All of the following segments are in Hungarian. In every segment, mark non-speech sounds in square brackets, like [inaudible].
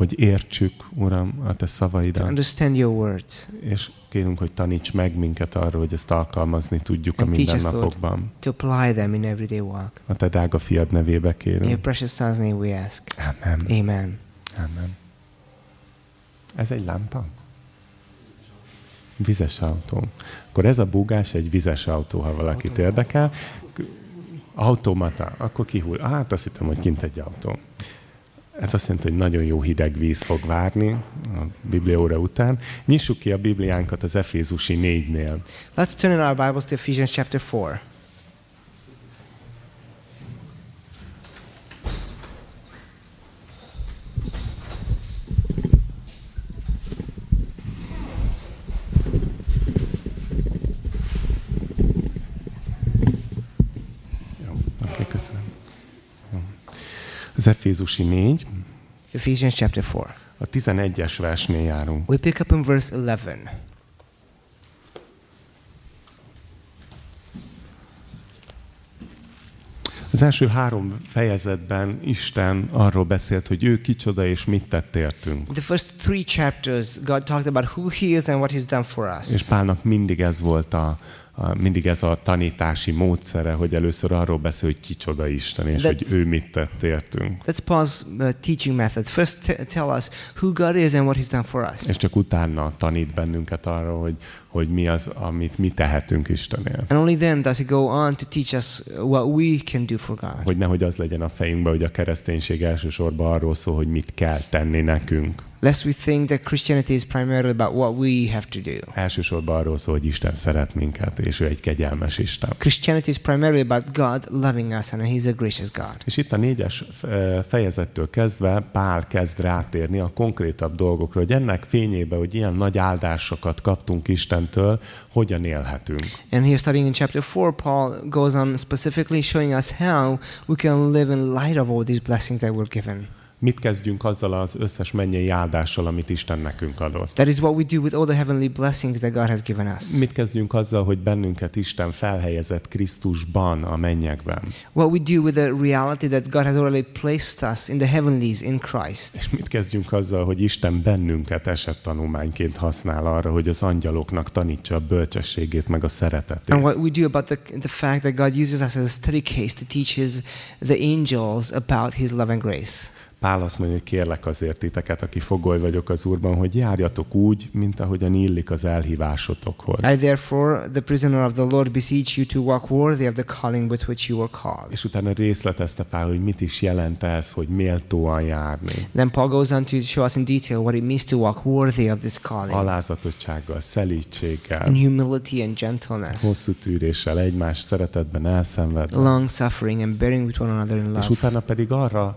hogy értsük, Uram, a Te to szavaidat, understand your words, és kérünk, hogy taníts meg minket arra, hogy ezt alkalmazni tudjuk a And us, mindennapokban. to apply them in everyday walk. A Te drága fiad nevébe In your kérünk. precious Son's name we ask. Amen. Amen. Amen. Ez egy lámpa? Vizes autó. Akkor ez a búgás egy vizes autó, ha valakit érdekel. Automata. Akkor kihull. Hát azt hittem, hogy kint egy autó. Ez azt jelenti, hogy nagyon jó hideg víz fog várni a biblióra után. Nyissuk ki a Bibliánkat az Efézusi 4-nél. Let's turn in our Bibles to Ephesians chapter 4. Jó, oké, köszönöm. Jó. Az Efézusi 4, Ephesians chapter 4. a 11-es versnél járunk. We pick up in verse 11. Az első három fejezetben Isten arról beszélt, hogy ő kicsoda és mit tett értünk. The first three chapters, God talked about who He is and what He's done for És us. Pálnak mindig ez volt a mindig ez a tanítási módszere, hogy először arról beszél, hogy kicsoda Isten, és hogy That's- ő mit tett értünk. That's Paul's uh, teaching method. First, tell us who God is and what He's done for us. És csak utána tanít bennünket arra, hogy, hogy mi az, amit mi tehetünk Istenért. And only then does He go on to teach us what we can do for God. Hogy nehogy az legyen a fejünkben, hogy a kereszténység elsősorban arról szól, hogy mit kell tenni nekünk. Lest we think that Christianity is primarily about what we have to do. Elsősorban arról szól, hogy Isten szeret minket, és ő egy kegyelmes Isten. Christianity is primarily about God loving us and He's a gracious God. És itt a négyes fejezettől kezdve Pál kezd rátérni a konkrétabb dolgokra, hogy ennek fényébe, hogy ilyen nagy áldásokat kaptunk Istentől, hogyan élhetünk. And here, starting in chapter 4, Paul goes on specifically showing us how we can live in light of all these blessings that we're given. Mit kezdjünk azzal az összes mennyei áldással, amit Isten nekünk adott? That is what we do with all the heavenly blessings that God has given us. Mit kezdjünk azzal, hogy bennünket Isten felhelyezett Krisztusban a mennyekben? What we do with the reality that God has already placed us in the heavenlies in Christ. És mit kezdjünk azzal, hogy Isten bennünket esettanulmányként használ arra, hogy az angyaloknak tanítsa a bölcsességét meg a szeretetét? And what we do about the, the fact that God uses us as a study case to teach his, the angels about his love and grace. Pál azt mondja, hogy kérlek azért titeket, aki fogoly vagyok az Úrban, hogy járjatok úgy, mint ahogyan illik az elhívásotokhoz. I therefore, the prisoner of the Lord, beseech you to walk worthy of the calling with which you were called. És utána részletezte Pál, hogy mit is jelent ez, hogy méltóan járni. Then Paul goes on to show us in detail what it means to walk worthy of this calling. Alázatottsággal, szelítséggel, In humility and gentleness, hosszú tűréssel, egymás szeretetben elszenvedve. long suffering, and bearing with one another in És love. utána pedig arra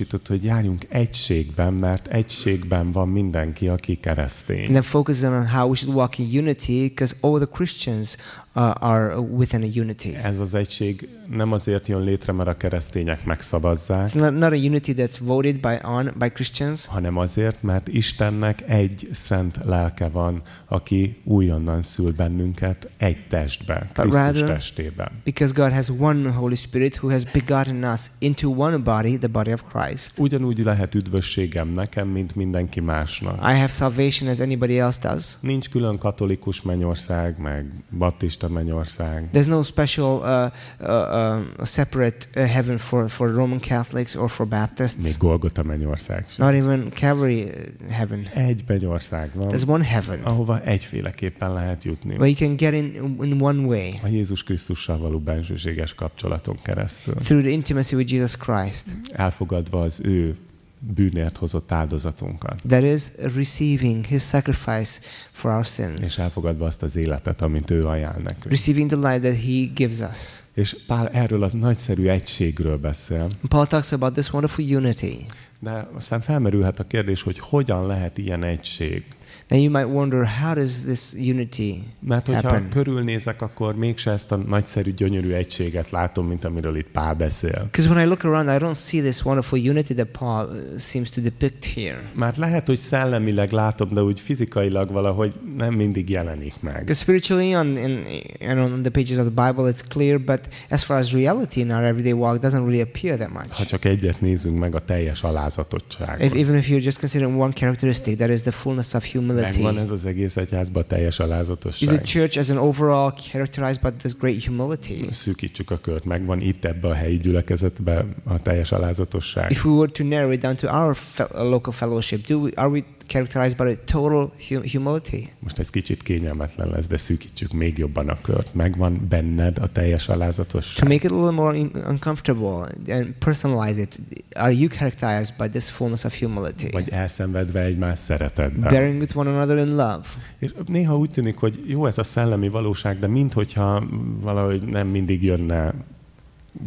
összpontosított, hogy járjunk egységben, mert egységben van mindenki, aki And keresztény. then focuses on how we should walk in unity because all the Christians are within a unity. Ez az egység nem azért jön létre, mert a keresztények megszavazzák, It's not, not a unity that's voted by on by Christians, hanem azért, mert Istennek egy szent lelke van, aki újonnan szül bennünket egy testben, Krisztus rather- testében. because God has one Holy Spirit who has begotten us into one body, the body of Christ. Ugyanúgy lehet üdvösségem nekem, mint mindenki másnak. I have salvation as anybody else does. Nincs külön katolikus mennyország, meg baptista mennyország. There's no special uh, uh, uh, separate uh, heaven for, for Roman Catholics or for Még Baptists. Golgota mennyország sem. Not even Calvary uh, heaven. Egy mennyország van, There's one heaven ahova egyféleképpen lehet jutni. where you can get in in one way A Jézus Krisztussal való bensőséges kapcsolaton keresztül. through the intimacy with Jesus Christ. Elfogadva az ő bűnért hozott áldozatunkat. That is receiving his sacrifice for our És sins. elfogadva azt az életet, amit ő ajánl nekünk. Receiving the life that he gives us. És Pál erről az nagyszerű egységről beszél, Paul talks about this wonderful unity. de aztán felmerülhet a kérdés, hogy hogyan lehet ilyen egység. Then you might wonder how does this unity Mert hogyha happen? körülnézek, akkor mégse ezt a nagyszerű, gyönyörű egységet látom, mint amiről itt Pál beszél. Because when I look around, I don't see this wonderful unity that Paul uh, seems to depict here. Már lehet, hogy szellemileg látom, de úgy fizikailag valahogy nem mindig jelenik meg. Because spiritually, on, in, on the pages of the Bible, it's clear, but as far as reality in our everyday walk, doesn't really appear that Ha much. csak egyet nézünk meg a teljes If, alázatottságot. even if you're just considering one characteristic, that is the fullness of humility. Megvan ez az egész egyházban a teljes Is the alázatosság. church as an overall characterized by this great humility? Szűkítsük a kört, megvan itt ebbe a helyi gyülekezetbe a teljes alázatosság. If we were to narrow it down to our fe- local fellowship, do we, are we characterized by total hu- humility? Most ez kicsit kényelmetlen lesz, de szűkítsük még jobban a kört. Megvan benned a teljes To alázatosság. make it a little more uncomfortable and personalize it, are you characterized by this fullness of humility? Vagy elszenvedve egymás szeretetben. Bearing with one another in love. És néha úgy tűnik, hogy jó ez a szellemi valóság, de minthogyha valahogy nem mindig jönne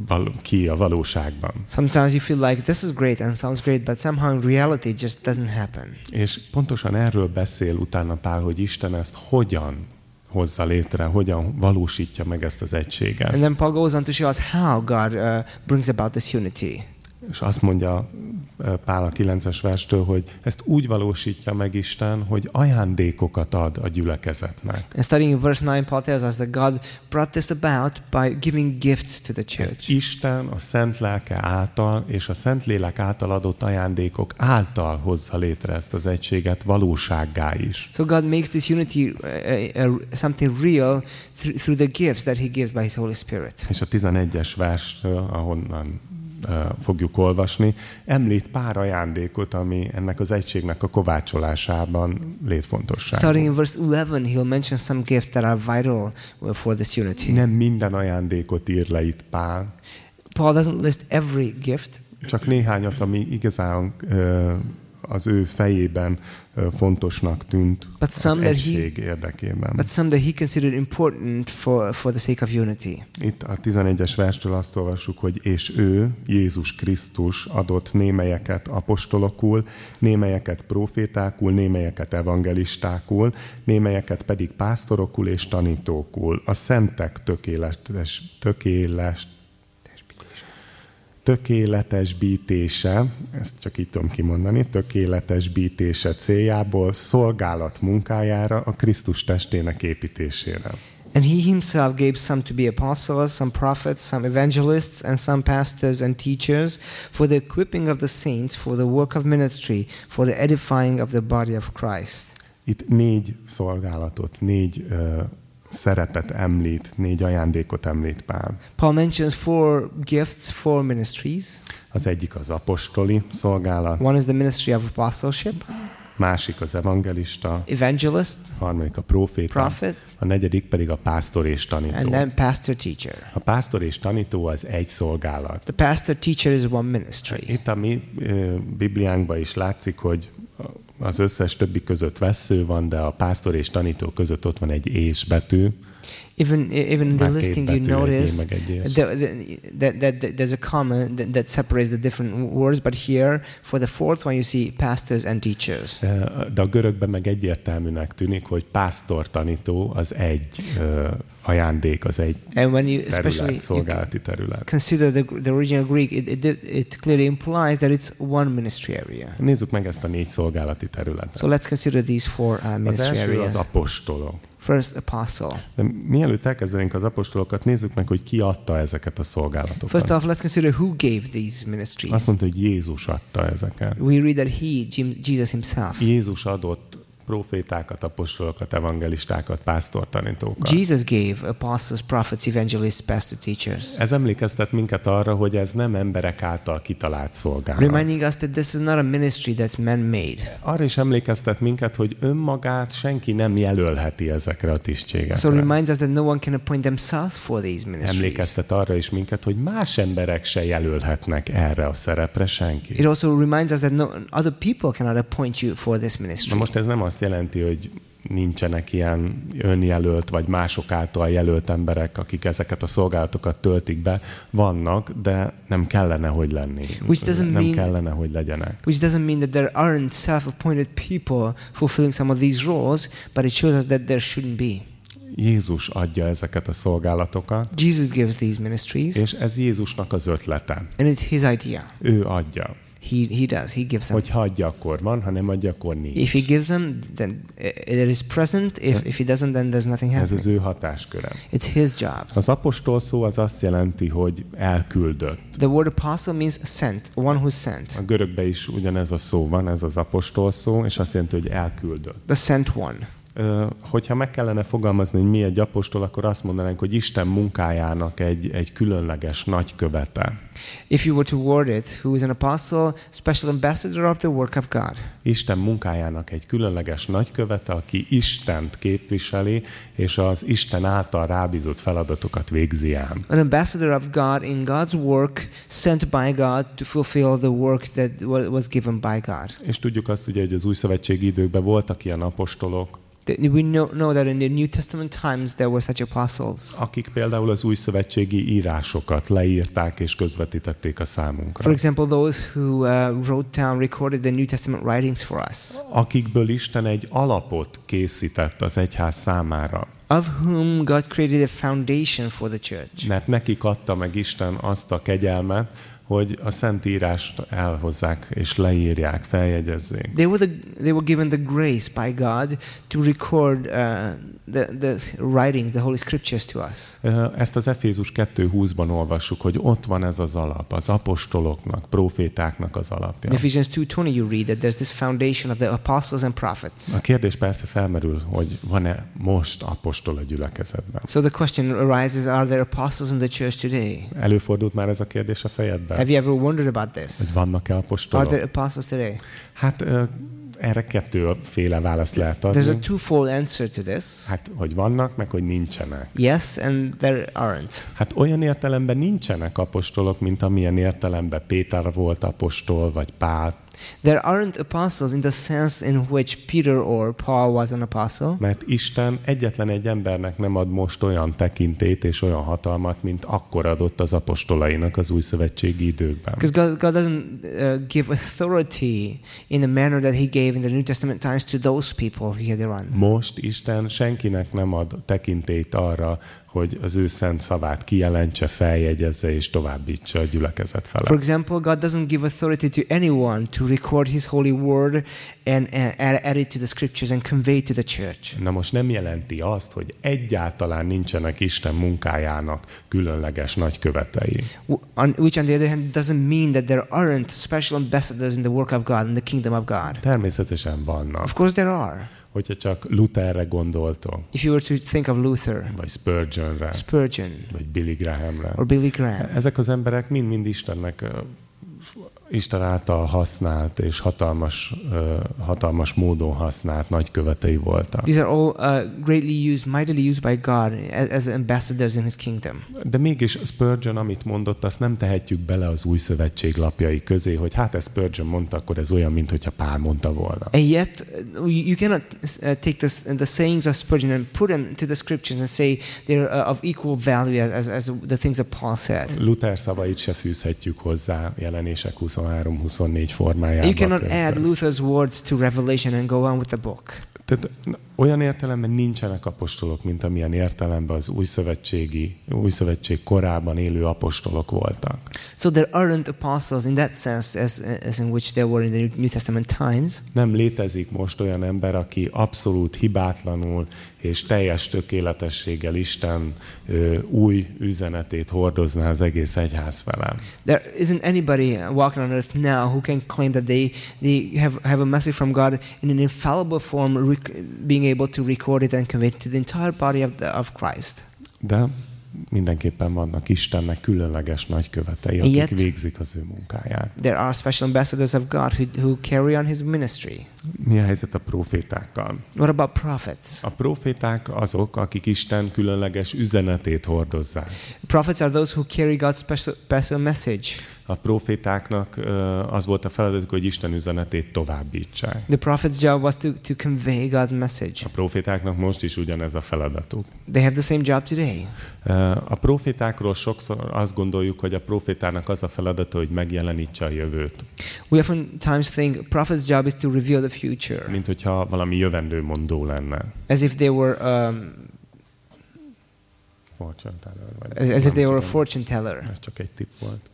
val- ki a valóságban. Sometimes you feel like this is great and sounds great, but somehow in reality it just doesn't happen. És pontosan erről beszél utána Pál, hogy Isten ezt hogyan hozza létre, hogyan valósítja meg ezt az egységet. And then Paul goes on to show us how God uh, brings about this unity. És azt mondja Pál a 9-es verstől, hogy ezt úgy valósítja meg Isten, hogy ajándékokat ad a gyülekezetnek. And starting in verse 9, Paul tells us that God brought this about by giving gifts to the Ezt church. Isten a Szent Lelke által és a Szent Lélek által adott ajándékok által hozza létre ezt az egységet valósággá is. So God makes this unity uh, uh, something real through, through the gifts that He gives by His Holy Spirit. És a 11-es verstől, ahonnan fogjuk olvasni, említ pár ajándékot, ami ennek az egységnek a kovácsolásában létfontosságú. Starting in verse 11, He'll mention some gifts that are vital for this unity. Nem minden ajándékot ír le itt Pál, Paul doesn't list every gift, csak néhányat, ami igazán az ő fejében fontosnak tűnt But az some he- egység érdekében. but some that he considered important for, for the sake of unity. Itt a 11-es verstől azt olvassuk, hogy és ő, Jézus Krisztus adott némelyeket apostolokul, némelyeket profétákul, némelyeket evangelistákul, némelyeket pedig pásztorokul és tanítókul. A szentek tökéletes, tökéletes tökéletesbítése, ezt csak így tudom kimondani, tökéletesbítése céljából szolgálat munkájára a Krisztus testének építésére. And he himself gave some to be apostles, some prophets, some evangelists, and some pastors and teachers for the equipping of the saints, for the work of ministry, for the edifying of the body of Christ. Itt négy szolgálatot, négy ö, szerepet említ, négy ajándékot említ Pál. Paul mentions four gifts, four ministries. Az egyik az apostoli szolgálat, One is the ministry of apostleship, másik az evangelista, evangelist, harmadik a proféta, prophet, a negyedik pedig a pásztor és tanító. and then pastor teacher. A pásztor és tanító az egy szolgálat. The pastor teacher is one ministry. Itt a mi ö, Bibliánkban is látszik, hogy az összes többi között vesző van, de a pásztor és tanító között ott van egy és betű. Even even in the listing, you notice é meg egy és. the, the, that, that, that there's a comma that, that separates the different words, but here for the fourth one you see pastors and teachers. Ö, De a görögben meg egyértelműnek tűnik, hogy pásztor tanító az egy ö, ajándék, az egy And when you especially terület, szolgálati terület. consider the, the original Greek, it, it, it clearly implies that it's one ministry area. Nézzük meg ezt a négy szolgálati területet. So let's consider these four uh, Az ministry első az areas. apostolok. First, apostle. De mielőtt elkezdenénk az apostolokat, nézzük meg, hogy ki adta ezeket a szolgálatokat. First off, let's consider who gave these ministries. Azt mondta, hogy Jézus adta ezeket. We read that he, Jesus himself, Jézus adott profétákat, apostolokat, evangelistákat, pásztortanítókat. Jesus gave apostles, prophets, evangelists, pastor teachers. Ez emlékeztet minket arra, hogy ez nem emberek által kitalált szolgálat. Reminding us that this is not a ministry that's man-made. Arra is emlékeztet minket, hogy önmagát senki nem jelölheti ezekre a So tisztségekre. reminds us that no one can appoint themselves for these ministries. Emlékeztet arra is minket, hogy más emberek se jelölhetnek erre a szerepre senki. It also reminds us that no other people cannot appoint you for this Na ministry. most ez nem azt jelenti, hogy nincsenek ilyen önjelölt vagy mások által jelölt emberek, akik ezeket a szolgálatokat töltik be. Vannak, de nem kellene, hogy lenni. Which doesn't nem mean- kellene, hogy legyenek. Which doesn't mean that there aren't self-appointed people fulfilling some of these roles, but it shows us that there shouldn't be. Jézus adja ezeket a szolgálatokat, Jesus gives these ministries, és ez Jézusnak az ötlete. and it's his idea. Ő adja. He, he does. He gives them. Hogy ha adja, akkor van, ha nem adja, akkor nincs. If he gives them, then it is present. If, if he doesn't, then there's nothing Ez happening. az ő hatásköre. It's his job. Az apostol szó az azt jelenti, hogy elküldött. The word apostle means sent, one who's sent, A görögben is ugyanez a szó van, ez az apostol szó, és azt jelenti, hogy elküldött. the sent one. Hogyha meg kellene fogalmazni, hogy mi egy apostol, akkor azt mondanánk, hogy Isten munkájának egy, egy különleges nagykövete. If you were to word it, who is an apostle, special ambassador of the work of God. Isten munkájának egy különleges nagykövete, aki Istent képviseli, és az Isten által rábízott feladatokat végzi ám. An ambassador of God in God's work, sent by God to fulfill the work that wa- was given by God. És tudjuk azt ugye, hogy az új szövetségi időkben voltak ilyen apostolok, We know, know that in the New Testament times there were such apostles. akik például az új szövetségi írásokat leírták és közvetítették a számunkra. For example, those who uh, wrote down, recorded the New Testament writings for us, akikből Isten egy alapot készített az egyház számára. of whom God created a foundation for the church. Mert nekik adta meg Isten azt a kegyelmet, hogy a Szentírást elhozzák és leírják, feljegyezzék. They were, the, they were given the grace by God to record uh, the, the writings, the Holy Scriptures to us. Ezt az Efézus 2.20-ban olvassuk, hogy ott van ez az alap, az apostoloknak, profétáknak az alapja. In Ephesians 2.20 you read that there's this foundation of the apostles and prophets. A kérdés persze felmerül, hogy van-e most apostol a gyülekezetben. So the question arises, are there apostles in the church today? Előfordult már ez a kérdés a fejedben? Have you ever wondered about Hogy this? vannak-e Are apostolok? there apostles today? Hát ö, erre kettőféle választ lehet There's a adni. twofold answer to this. Hát, hogy vannak, meg hogy nincsenek. Yes, and there aren't. Hát olyan értelemben nincsenek apostolok, mint amilyen értelemben Péter volt apostol, vagy Pál, There aren't apostles in the sense in which Peter or Paul was an apostle, mert Isten egyetlen egy embernek nem ad most olyan tekintét és olyan hatalmat, mint akkor adott az apostolainak az új szövetségi időkben. because God, God doesn't uh, give authority in the manner that He gave in the New Testament times to those people here run. Most Isten senkinek nem ad tekintét arra, hogy az ő szent szavát kijelentse, feljegyezze és továbbítsa a gyülekezet For fele. example, God doesn't give authority to anyone to record His holy word and uh, add, it to the scriptures and convey to the church. Na most nem jelenti azt, hogy egyáltalán nincsenek Isten munkájának különleges nagykövetei. Which, on the other hand, doesn't mean that there aren't special ambassadors in the work of God, in the kingdom of God. Természetesen vannak. Of course, there are. Hogyha csak Lutherre gondoltok, If you were to think of Luther, vagy Spurgeonre, Spurgeon, vagy Billy Grahamre. or Billy Graham, Ezek az emberek mind-mind Istennek Isten által használt és hatalmas, ö, hatalmas módon használt nagykövetei voltak. these are all uh, greatly used, mightily used by God as, as ambassadors in His kingdom. De mégis Spurgeon, amit mondott, azt nem tehetjük bele az új szövetség lapjai közé, hogy hát ez Spurgeon mondta, akkor ez olyan, mint hogyha Pál mondta volna. And yet, uh, you cannot uh, take this, the sayings of Spurgeon and put them to the scriptures and say they're uh, of equal value as, as, the things that Paul said. Luther szavait se fűzhetjük hozzá jelenések 23-24 formájában. You cannot add Luther's words to Revelation and go on with the book. Tehát olyan értelemben nincsenek apostolok, mint amilyen értelemben az új szövetségi, új szövetség korában élő apostolok voltak. So there aren't apostles in that sense as, as in which there were in the New Testament times. Nem létezik most olyan ember, aki abszolút hibátlanul és teljes tökéletességgel Isten ö, új üzenetét hordozná az egész egyház felé. There isn't anybody walking on earth now who can claim that they, they have, have a message from God in an infallible form, being able to record it and convey it to the entire body of, the, of Christ. De mindenképpen vannak Istennek különleges nagykövetei, akik Ilyet- végzik az ő munkáját. There are special ambassadors of God who, who carry on his ministry. Mi a helyzet a profétákkal? What about prophets? A proféták azok, akik Isten különleges üzenetét hordozzák. Prophets are those who carry God's special, special message. A profétáknak az volt a feladatuk, hogy Isten üzenetét továbbítsák. The prophet's job was to, to convey God's message. A profétáknak most is ugyanez a feladatuk. They have the same job today. A profétákról sokszor azt gondoljuk, hogy a profétának az a feladata, hogy megjelenítse a jövőt. We oftentimes think a prophet's job is to reveal the future, Mint hogyha valami jövendőmondó lenne. as if they were um, Fortune teller vagy. if Nem they were a fortune teller. Ez csak egy tipp volt.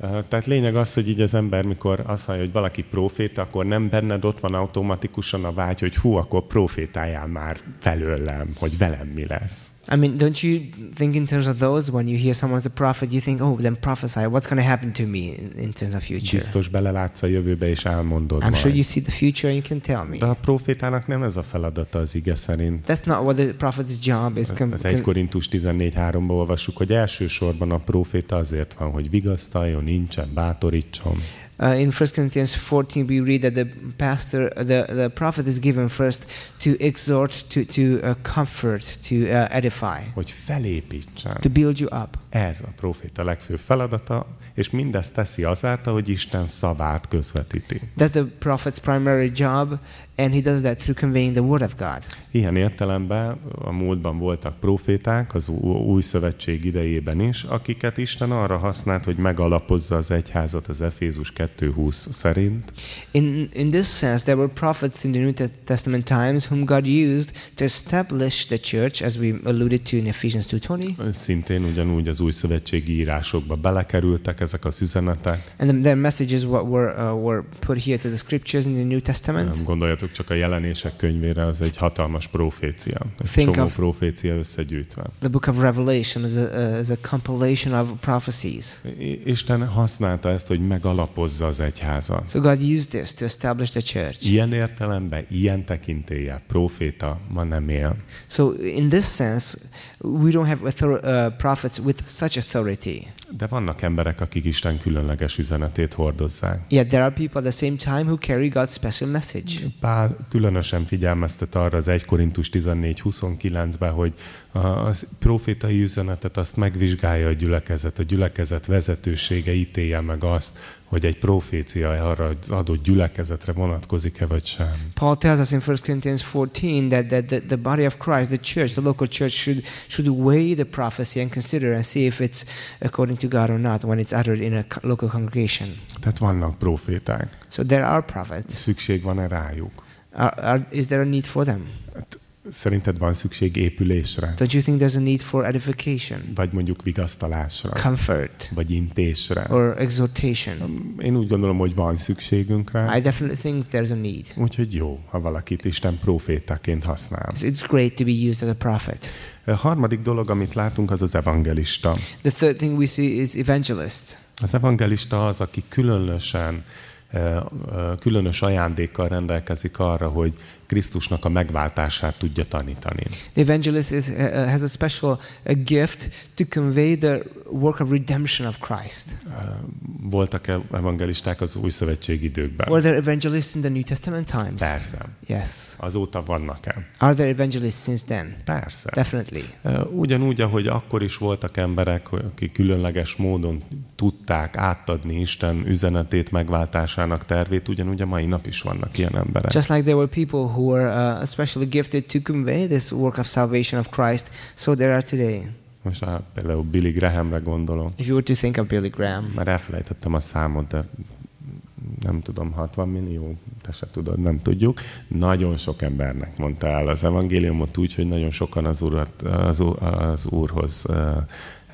Uh, Tehát lényeg az, hogy így az ember, mikor azt hallja, hogy valaki proféta, akkor nem benned ott van automatikusan a vágy, hogy hú, akkor profétáljál már felőlem, hogy velem mi lesz. I mean, don't you think in terms of those when you hear someone's a prophet, you think, oh, then prophesy. What's going to happen to me in, in terms of future? Biztos belelátsz a jövőbe, és elmondod I'm sure majd. you see the future and you can tell me. De a profétának nem ez a feladata az ige szerint. That's not what the prophet's job is. Com- Az 1 Korintus 14.3-ban olvassuk, hogy elsősorban a proféta azért van, hogy vigasztaljon, nincsen, bátorítson. Uh, in 1 Corinthians 14, we read that the pastor, the, the prophet is given first to exhort, to, to uh, comfort, to uh, edify, Hogy felépítsen. to build you up. Ez a proféta legfőbb feladata, és mindezt teszi azáltal, hogy Isten szavát közvetíti. That's the prophet's primary job, and he does that through conveying the word of God. Ilyen értelemben a múltban voltak proféták az új szövetség idejében is, akiket Isten arra használt, hogy megalapozza az egyházat az Efézus 2.20 szerint, In, in this sense, there were prophets in the New Te- Testament times whom God used to establish the church, as we alluded to in Ephesians 2.20. szintén ugyanúgy az új szövetségi írásokba belekerültek ezek az üzenetek. And the, their messages what were, uh, were put here to the scriptures in the New Testament. Nem gondoljatok csak a jelenések könyvére, az egy hatalmas profécia. Egy Think csomó of- profécia összegyűjtve. The book of Revelation is a, uh, is a compilation of prophecies. Isten használta ezt, hogy megalapozza az egyházat. So God used this to establish the church. Ilyen értelemben, ilyen tekintéllyel proféta ma nem él. So in this sense, we don't have author- uh, prophets with such authority. De vannak emberek, akik Isten különleges üzenetét hordozzák. Yet there are people at the same time who carry God's special message. Pál különösen figyelmeztet arra az 1 Korintus 14-29-ben, hogy a profétai üzenetet azt megvizsgálja a gyülekezet, a gyülekezet vezetősége ítélje meg azt, hogy egy profécia arra az adott gyülekezetre vonatkozik-e vagy sem. Paul tells us in 1 Corinthians 14 that, that the, the body of Christ, the church, the local church, should, should weigh the prophecy and consider and see if it's according to God or not when it's uttered in a local congregation. Tehát vannak proféták. So there are prophets. Szükség van-e rájuk? Are, are, is there a need for them? Szerinted van szükség épülésre? Don't you think there's a need for edification, Vagy mondjuk vigasztalásra? comfort, Vagy intésre? or exhortation? Én úgy gondolom, hogy van szükségünk rá. I definitely think there's a need. Úgyhogy jó, ha valakit Isten profétaként használ. So It's great to be used as a prophet. A harmadik dolog, amit látunk, az az evangelista. The third thing we see is evangelist. Az evangelista az, aki különösen, eh, eh, különös ajándékkal rendelkezik arra, hogy Krisztusnak a megváltását tudja tanítani. The evangelist is, uh, uh, has a special uh, gift to convey the work of redemption of Christ. Eh, Voltak e- evangelisták az új szövetség időkben? Were there evangelists in the New Testament times? Persze. Yes. Azóta vannak-e? Are there evangelists since then? Persze. Definitely. Eh, Ugyanúgy, ahogy akkor is voltak emberek, akik különleges módon tudták átadni Isten üzenetét, megváltásának tervét, ugyanúgy a mai nap is vannak ilyen emberek. Just like there were people who were uh, especially gifted to convey this work of salvation of Christ, so there are today. Most á, például Billy Grahamre gondolom. If you were to think of Billy Graham, Már elfelejtettem a számot, de nem tudom, 60 millió, te se tudod, nem tudjuk. Nagyon sok embernek mondta el az evangéliumot úgy, hogy nagyon sokan az, urat, az, az Úrhoz eh,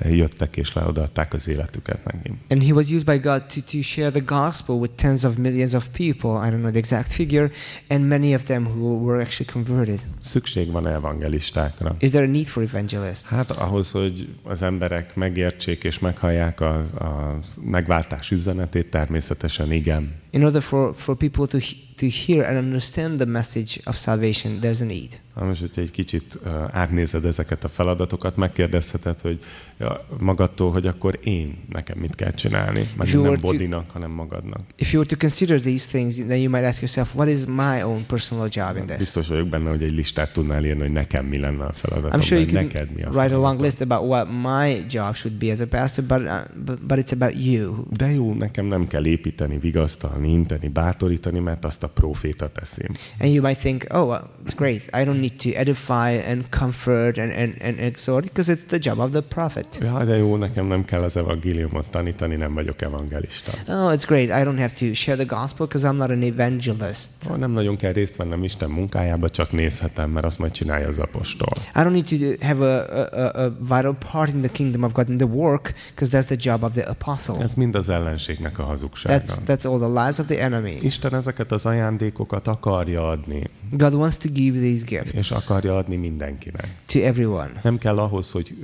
jöttek és leodaadták az életüket neki. and he was used by God to, to share the gospel with tens of millions of people. I don't know the exact figure, and many of them who were actually converted. Szükség van evangelistákra. Is there a need for evangelists? Hát ahhoz, hogy az emberek megértsék és meghallják a, a megváltás üzenetét, természetesen igen. In order for, for people to, to hear and understand the message of salvation, there's a need. Most, hogyha egy kicsit uh, átnézed ezeket a feladatokat, megkérdezheted, hogy ja, magadtól, hogy akkor én nekem mit kell csinálni. Mert nem were to- Bodinak, hanem magadnak. If you were to consider these things, then you might ask yourself, what is my own personal job in this? Biztos vagyok benne, hogy egy listát tudnál írni, hogy nekem mi lenne a feladatom, I'm sure you de can neked mi a write a long list about what my job should be as a pastor, but, uh, but, but it's about you. De jó, nekem nem kell építeni, vigasztalni, inteni, bátorítani, mert azt a proféta teszi. And you might think, oh, well, it's great. I don't need to edify and comfort and, and, and exhort because it's the job of the prophet. Ja, de jó, nekem nem kell az evangéliumot tanítani, nem vagyok evangelista. Oh, it's great. I don't have to share the gospel because I'm not an evangelist. Oh, nem nagyon kell részt vennem Isten munkájába, csak nézhetem, mert azt majd csinálja az apostol. I don't need to have a, a, a vital part in the kingdom of God in the work because that's the job of the apostle. Ez mind az ellenségnek a hazugsága. That's, that's all the lies of the enemy. Isten ezeket az ajándékokat akarja adni, God wants to give these és gifts akarja adni mindenkinek. to everyone. Nem kell ahhoz, hogy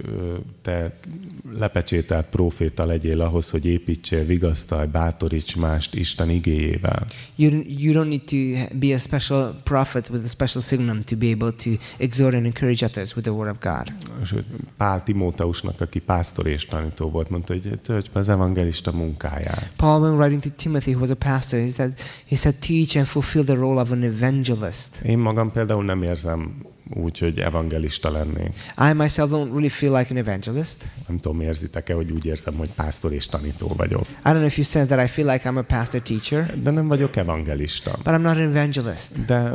te lepecsételt proféta legyél ahhoz, hogy építsél, vigasztalj, bátoríts mást Isten igéjével. You, you don't need to be a special prophet with a special signum to be able to exhort and encourage others with the word of God. Sőt, Pál Timóteusnak, aki pásztor és tanító volt, mondta, hogy tölts be az evangelista munkáját. Paul, when writing to Timothy, who was a pastor, he said, he said, teach and fulfill the role of an evangelist. Én magam például nem érzem úgy, hogy evangelista lennék. I myself don't really feel like an evangelist. Nem tudom, érzitek-e, hogy úgy érzem, hogy pásztor és tanító vagyok. I don't know if you sense that I feel like I'm a pastor teacher, De nem vagyok evangelista. but I'm not an evangelist. De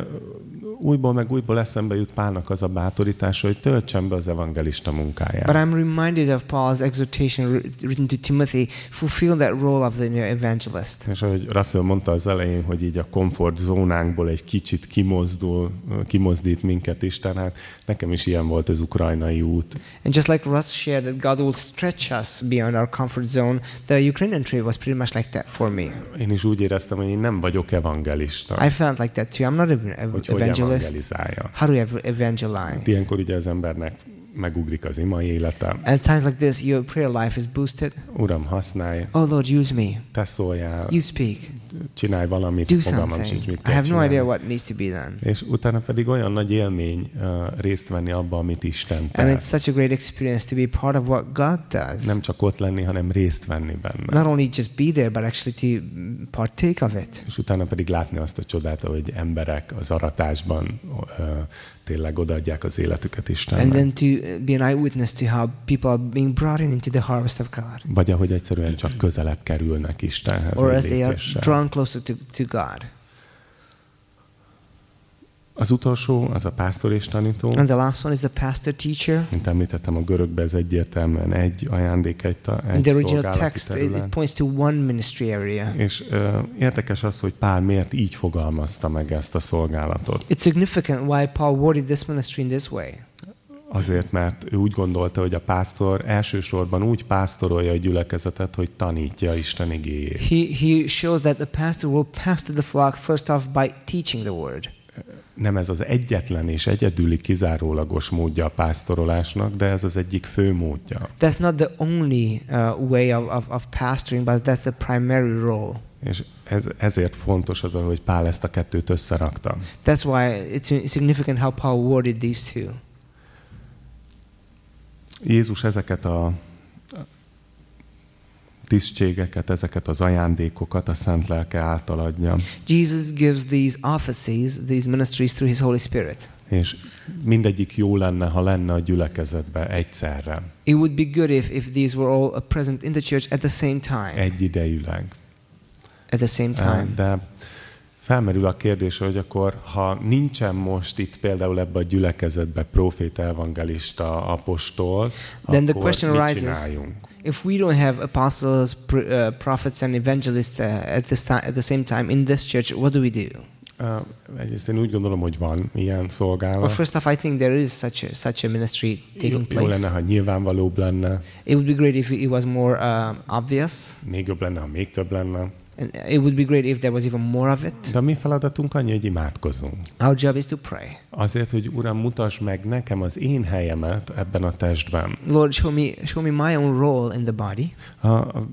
újból meg újból eszembe jut Pálnak az a bátorítása, hogy töltsem be az evangelista munkáját. But I'm reminded of Paul's exhortation wri- written to Timothy, fulfill that role of the evangelist. És ahogy Russell mondta az elején, hogy így a komfort zónánkból egy kicsit kimozdul, kimozdít minket Isten, hát nekem is ilyen volt az ukrajnai út. And just like Russ shared that God will stretch us beyond our comfort zone, the Ukrainian trip was pretty much like that for me. Én is úgy éreztem, hogy én nem vagyok evangelista. I felt like that too. I'm not an ev- Hogy hogy evangelist. How do you ev- evangelize? Ilyenkor ugye az embernek megugrik az imai élete. And times like this, your prayer life is boosted. Uram, használj, Oh Lord, use me. te szóljál, You speak. Csinálj valamit, Do fogalmam sincs, mit I kell have no idea what needs to be done. És utána pedig olyan nagy élmény uh, részt venni abba, amit Isten And it's tesz. such a great experience to be part of what God does. Nem csak ott lenni, hanem részt venni benne. Not only just be there, but actually to partake of it. És utána pedig látni azt a csodát, hogy emberek az aratásban uh, tényleg odaadják az életüket And Istennek. then to be an eyewitness to how people are being brought in into the harvest of God. Vagy ahogy egyszerűen csak közelebb kerülnek Istenhez. Or as they are drawn closer to, to God. Az utolsó, az a pásztor és tanító. And the last one is the pastor teacher. Mint említettem, a görögben ez egyértelműen egy ajándék, egy, ta, egy the original text, terület. it points to one ministry area. És uh, érdekes az, hogy Pál miért így fogalmazta meg ezt a szolgálatot. It's significant why Paul worded this ministry in this way. Azért, mert ő úgy gondolta, hogy a pásztor elsősorban úgy pásztorolja a gyülekezetet, hogy tanítja Isten igéjét. He, he shows that the pastor will pastor the flock first off by teaching the word. Nem ez az egyetlen és egyedüli kizárólagos módja a pásztorolásnak, de ez az egyik fő módja. That's not the only uh, way of, of, of pastoring, but that's the primary role. És ez, ezért fontos az, hogy Pál ezt a kettőt összerakta. That's why it's significant how Paul worded these two. Jézus ezeket a tisztségeket, ezeket az ajándékokat a Szent Lelke által adja. Jesus gives these offices, these ministries through his Holy Spirit. És mindegyik jó lenne, ha lenne a gyülekezetbe egyszerre, It would be good if, if these were all present in the church at the same time. egyidejűleg. At the same time. De felmerül a kérdés, hogy akkor, ha nincsen most itt például ebbe a gyülekezetbe proféta, evangelista, apostol, Then the question arises, csináljunk? If we don't have apostles, uh, prophets, and evangelists uh, at, this ti- at the same time in this church, what do we do? Uh, egyrészt én úgy gondolom, hogy van ilyen Well, szolgálat. first off, I think there is such a, such a ministry taking jó lenne, place. ha nyilvánvalóbb lenne, It would be great if it was more uh, obvious, még jobb lenne, ha még több lenne. And it would be great if there was even more of it. De a mi feladatunk annyi, hogy imádkozunk. Our job is to pray. Azért, hogy Uram, mutasd meg nekem az én helyemet ebben a testben. Lord, show me, show me my own role in the body. Ha,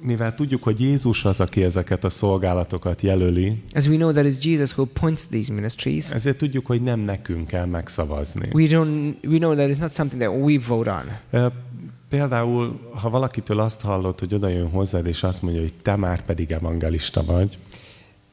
mivel tudjuk, hogy Jézus az, aki ezeket a szolgálatokat jelöli, As we know that it's Jesus who appoints these ministries, ezért tudjuk, hogy nem nekünk kell megszavazni. we don't. We know that it's not something that we vote on. Például, ha valakitől azt hallod, hogy oda jön hozzád, és azt mondja, hogy te már pedig evangelista vagy,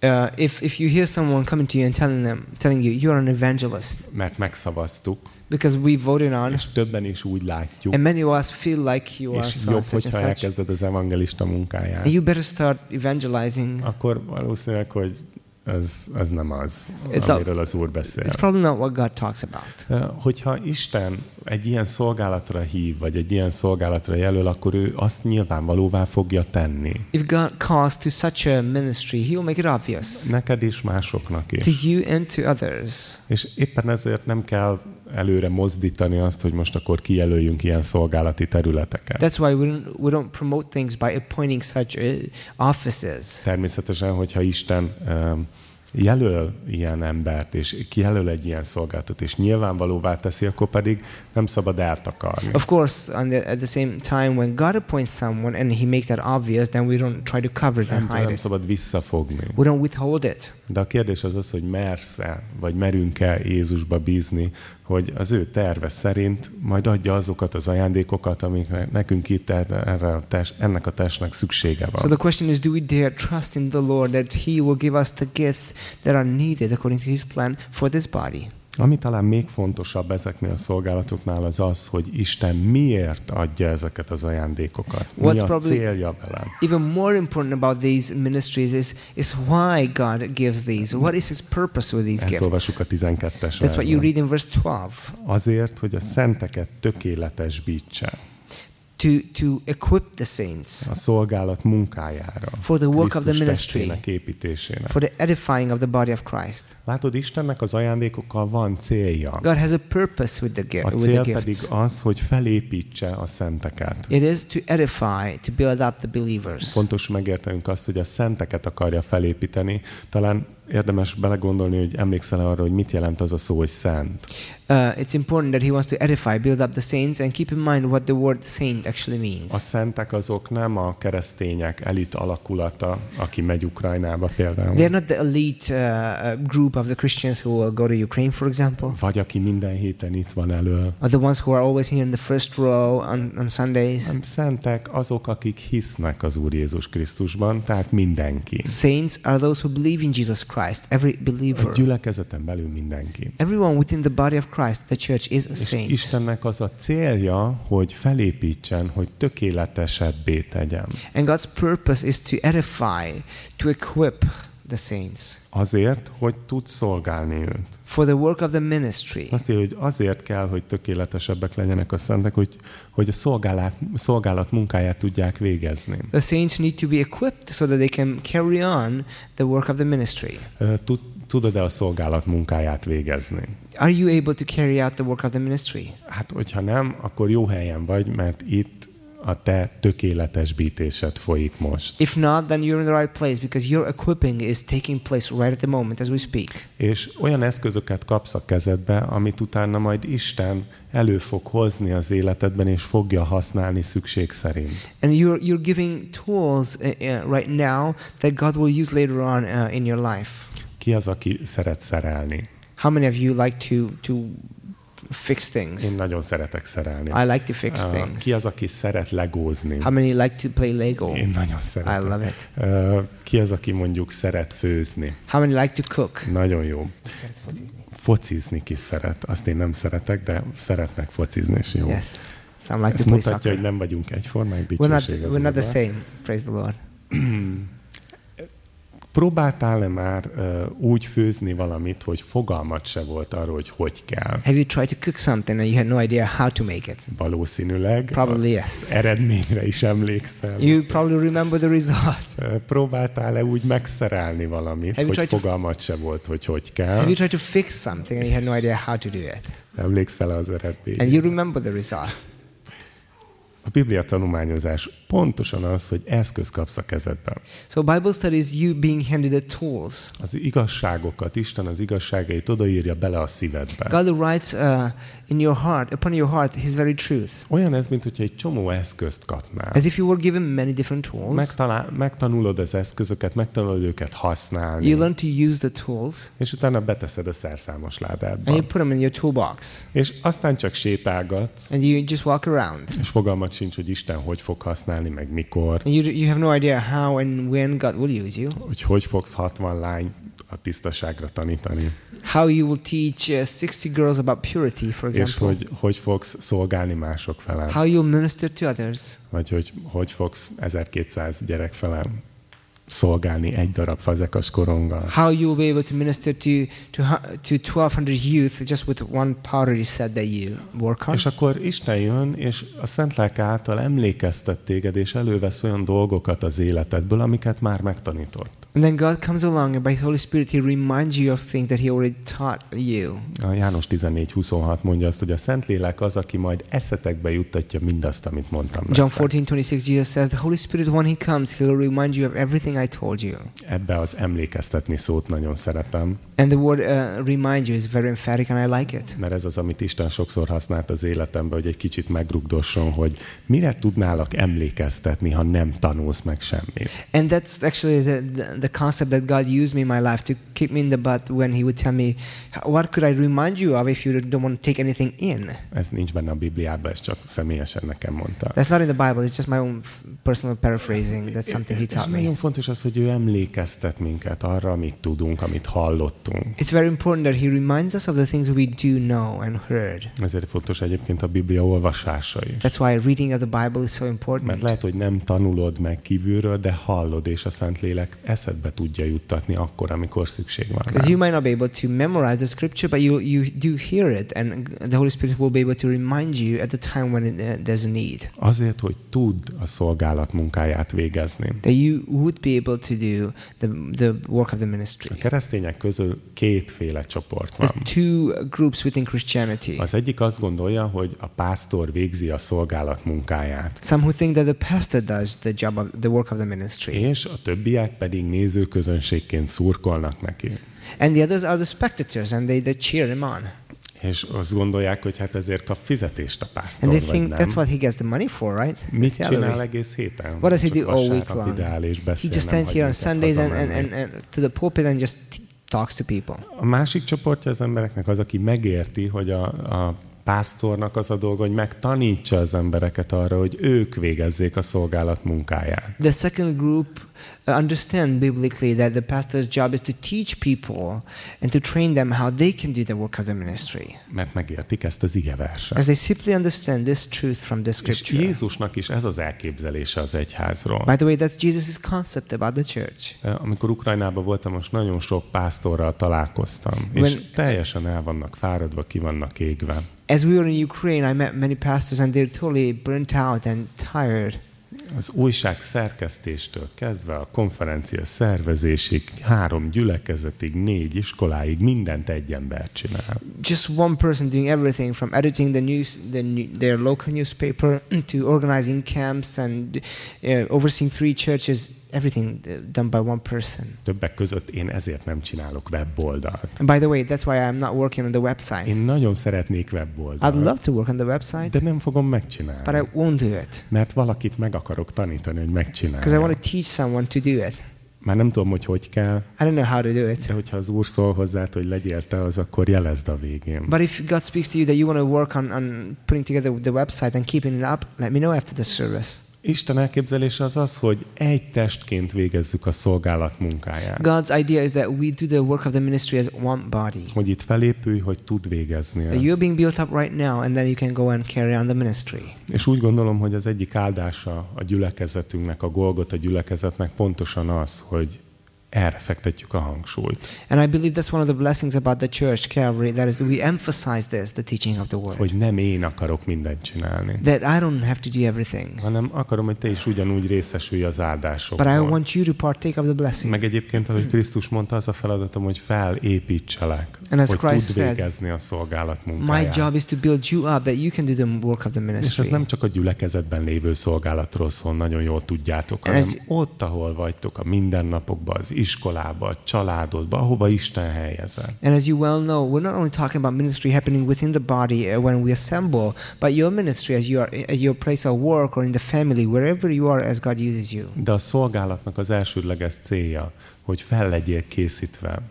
Uh, if if you hear someone coming to you and telling them, telling you you're an evangelist. Mert megszavaztuk, because we voted on, és többen is úgy látjuk, and many of us feel like you are és so, jobb, such and hogyha such, elkezded az evangelista munkáját, and you better start evangelizing. akkor valószínűleg, hogy ez, ez nem az, It's amiről az Úr beszél. It's probably not what God talks about. Hogyha Isten egy ilyen szolgálatra hív, vagy egy ilyen szolgálatra jelöl, akkor ő azt nyilvánvalóvá fogja tenni. If God calls to such a ministry, He will make it obvious Neked is, másoknak to is. you and to others. És éppen ezért nem kell előre mozdítani azt, hogy most akkor kijelöljünk ilyen szolgálati területeket. That's why we don't, we don't promote things by appointing such uh, offices. Természetesen, hogyha Isten um, jelöl ilyen embert, és kijelöl egy ilyen szolgáltat, és nyilvánvalóvá teszi, akkor pedig nem szabad eltakarni. Of course, on the, at the same time, when God appoints someone and He makes that obvious, then we don't try to cover it Nem, and hide nem it. szabad visszafogni. We don't withhold it. De a kérdés az az, hogy mersz-e, vagy merünk-e Jézusba bízni, hogy az ő terve szerint majd adja azokat az ajándékokat, amik nekünk itt erre, erre a test, ennek a testnek szüksége So van. the question is, do we dare trust in the Lord that He will give us the gifts that are needed according to His plan for this body? Ami talán még fontosabb ezeknél a szolgálatoknál az az, hogy Isten miért adja ezeket az ajándékokat. Mi What's a probably- célja vele. Even more important about these ministries is, is why God gives these. What is His purpose with these Ezt gifts? olvasjuk a 12-es That's what you read in verse 12. Azért, hogy a szenteket tökéletesbítse To, to equip the saints a szolgálat munkájára, For the work of the Krisztus ministry. építésének. for the edifying of the body of Christ. Látod, Istennek az ajándékokkal van célja. God has a purpose with the, gi- A with cél the pedig gifts. az, hogy felépítse a szenteket. It is to edify, to build up the believers. Fontos megértenünk azt, hogy a szenteket akarja felépíteni. Talán érdemes belegondolni, hogy emlékszel arra, hogy mit jelent az a szó, hogy szent. Uh, it's important that He wants to edify, build up the saints, and keep in mind what the word saint actually A means. szentek azok nem a keresztények elit alakulata, aki megy Ukrajnába például. They're not the elite uh, uh, group of the Christians who will go to Ukraine, for example, Vagy aki minden héten itt van elő. or the ones who are always here in the first row on, on Sundays. Nem szentek azok, akik hisznek az Úr Jézus Krisztusban, tehát mindenki. Saints are those who believe in Jesus Christ, every A believer. gyülekezeten belül mindenki. Everyone within the body of Christ, the church, is a És saint. Istennek az a célja, hogy felépítsen, hogy tökéletesebbé tegyen. And God's purpose is to edify, to equip the saints Azért, hogy tud szolgálni őt. for the work of the ministry. Azt írja, hogy azért kell, hogy tökéletesebbek legyenek a szentek, hogy, hogy a szolgálat, szolgálat munkáját tudják végezni. The saints need to be equipped so that they can carry on the work of the ministry. Tud, tudod-e a szolgálat munkáját végezni? Are you able to carry out the work of the ministry? Hát, hogyha nem, akkor jó helyen vagy, mert itt a te tökéletesbítésed folyik most. If not, then you're in the right place because your equipping is taking place right at the moment as we speak. És olyan eszközöket kapsz a kezedbe, amit utána majd Isten elő fog hozni az életedben, és fogja használni szükség szerint. And you're, you're giving tools uh, uh, right now that God will use later on uh, in your life. Ki az, aki szeret szerelni? How many of you like to, to fix things? Én nagyon szeretek szerelni. I like to fix Uh, things. Ki az, aki szeret legózni? How many like to play Lego? Én nagyon I szeretek. love it. Uh, Ki az, aki mondjuk szeret főzni? How many like to cook? Nagyon jó. Focizni ki szeret. Azt én nem szeretek, de szeretnek focizni, és jó. Yes. Some like Ez to play mutatja, soccer. hogy nem vagyunk egyformák, We're not, dicsőség we're not the same. Praise the Lord. [clears throat] Próbáltál-e már uh, úgy főzni valamit, hogy fogalmat se volt arról, hogy hogy kell? Have you tried to cook something and you had no idea how to make it? Valószínűleg. Probably yes. Eredményre is emlékszel. You probably remember the result. Ö, Próbáltál-e úgy megszerelni valamit, Have hogy fogalmat se volt, hogy hogy Have kell? you tried to fix something and you had no idea how to do it? Emlékszel az And eredményre? you remember the result. A Biblia tanulmányozás pontosan az, hogy eszköz kapsz a kezedben. So Bible study is you being handed the tools. Az igazságokat, Isten az igazságait odaírja bele a szívedbe. God writes uh, in your heart, upon your heart, His very truth. Olyan ez, mint hogyha egy csomó eszközt kapnál. As if you were given many different tools. Megtalál, megtanulod az eszközöket, megtanulod őket használni, You learn to use the tools és utána beteszed a szerszámos and you ládádba. put them in your toolbox. És aztán csak sétálgatsz, And you just walk around. és fogalmat sincs, hogy Isten hogy fog használni, meg mikor, you, you have no idea how and when God will use you. hogy hogy fogsz 60 lány a tisztaságra tanítani, How you will teach uh, 60 girls about purity, for és example. hogy hogy fogsz szolgálni mások felem, How you'll minister to others. vagy hogy hogy fogsz 1200 gyerek felem szolgálni egy darab fazekas koronggal. How you will be able to minister to, to, to 1200 youth just with one pottery set that you work on. És akkor Isten jön, és a Szent Lelke által emlékeztet téged, és elővesz olyan dolgokat az életedből, amiket már megtanított. And then God comes along and by His Holy Spirit He reminds you of things that He already taught you. A János 14.26 mondja azt, hogy a Szentlélek az, aki majd eszetekbe juttatja mindazt, amit mondtam. John nektek. 14:26 Jesus says, "The Holy Spirit when He comes, He'll remind you of everything I told you." Ebbe az emlékeztetni szót nagyon szeretem, And the word uh, remind you is very emphatic, and I like it. mert ez az, amit Isten sokszor használt az életemben, hogy egy kicsit megrugdosson, hogy mire tudnálak emlékeztetni, ha nem tanulsz meg semmit. And that's actually the, the, the concept that God used me in my life to keep me in the butt when He would tell me, What could I remind you of if you don't want to take anything in? Ez nincs benne a Bibliában, ez csak személyesen nekem mondta. That's not in the Bible, it's just my own personal paraphrasing. That's something He És taught me. nagyon fontos az, hogy ő emlékeztet minket arra, amit tudunk, amit hallottunk. It's very important that He reminds us of the things we do know and heard. Ezért fontos egyébként a Biblia olvasása is. That's why reading of the Bible is so Mert important. lehet, hogy nem tanulod meg kívülről, de hallod, és a Szentlélek eszedbe tudja juttatni akkor, amikor szükség van Because you might not be able to memorize the scripture, but you, you do hear it, and the Holy Spirit will be able to remind you at the time when it, uh, there's a need. Azért, hogy tudd a szolgálat munkáját végezni. That you would be able to do the, the work of the A ministry. keresztények közül kétféle csoport There's van. two groups within Christianity. Az egyik azt gondolja, hogy a pásztor végzi a szolgálat munkáját, Some who think that the pastor does the job of the work of the ministry, és a többiek pedig nézőközönségként szurkolnak neki. and the others are the spectators, and they, they cheer him on, És azt gondolják, hogy hát ezért kap fizetést a pásztor, and they think nem. that's what he gets the money for, right? Mit the csinál egész héten? What does he do all week long? ideál és He beszél, just stands here on Sundays and, and, and, and to the pulpit and just talks to people. A másik csoportja az embereknek az, aki megérti, hogy a, a pásztornak az a dolga, hogy megtanítsa az embereket arra, hogy ők végezzék a szolgálat munkáját. The second group uh, understand biblically that the pastor's job is to teach people and to train them how they can do the work of the ministry. Mert megértik ezt az igeverset. As they simply understand this truth from the És scripture. Jézusnak is ez az elképzelése az egyházról. By the way, that's Jesus' concept about the church. Amikor Ukrajnában voltam, most nagyon sok pásztorral találkoztam, és When- teljesen el vannak fáradva, ki vannak égve. As we were in Ukraine, I met many pastors and they're totally burnt out and tired. Az újság szerkesztéstől kezdve a konferencia szervezésig, három gyülekezetig, négy iskoláig mindent egy ember csinál. Just one person doing everything from editing the news, the, their local newspaper [clears throat] to organizing camps and uh, overseeing three churches, everything done by one person. Többek között én ezért nem csinálok weboldalt. And by the way, that's why I'm not working on the website. Én nagyon szeretnék I'd weboldalt, love to work on the website, de nem fogom but megcsinálni. I won't do it Mert valakit meg akarok tanítani, hogy because I want to teach someone to do it. Már nem tudom, hogy hogy kell, I don't know how to do it. de hogyha az Úr szól hozzád, hogy legyél te az, akkor jelezd a végén. But if God speaks to you that you want to work on, on putting together the website and keeping it up, let me know after the service. Isten elképzelése az az, hogy egy testként végezzük a szolgálat munkáját. God's idea is that we do the work of the ministry as one body. Hogy itt felépülj, hogy tud végezni That you're being built up right now, and then you can go and carry on the ministry. És úgy gondolom, hogy az egyik áldása a gyülekezetünknek, a Golgot a gyülekezetnek pontosan az, hogy erre fektetjük a hangsúlyt. And I believe that's one of the blessings about the church, Calvary, that is we emphasize this, the teaching of the word. Hogy nem én akarok mindent csinálni, That I don't have to do everything, hanem akarom, hogy te is ugyanúgy részesülj az but I áldásokból. want you to partake of the blessing. Meg egyébként, ahogy Krisztus mondta, az a feladatom, hogy felépítselek, And as hogy Christ tud said, végezni a szolgálat My munkáját. job is to build you up that you can do the work of the És ez ministry. nem csak a gyülekezetben lévő szolgálatról szól, nagyon jól tudjátok, hanem ott, ahol vagytok, a mindennapokban, az iskolába, a családodba, ahova Isten helyezett. And as you well know, we're not only talking about ministry happening within the body uh, when we assemble, but your ministry as you are at your place of work or in the family, wherever you are as God uses you. De a szolgálatnak az elsődleges célja, hogy fel legyél készítve,